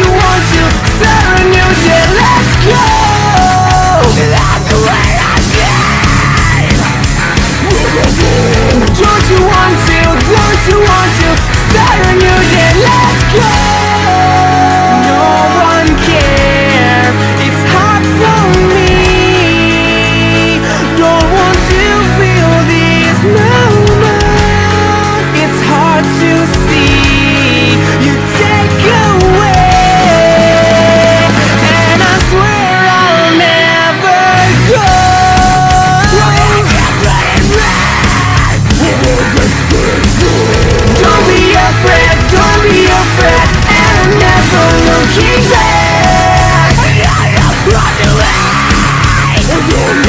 you No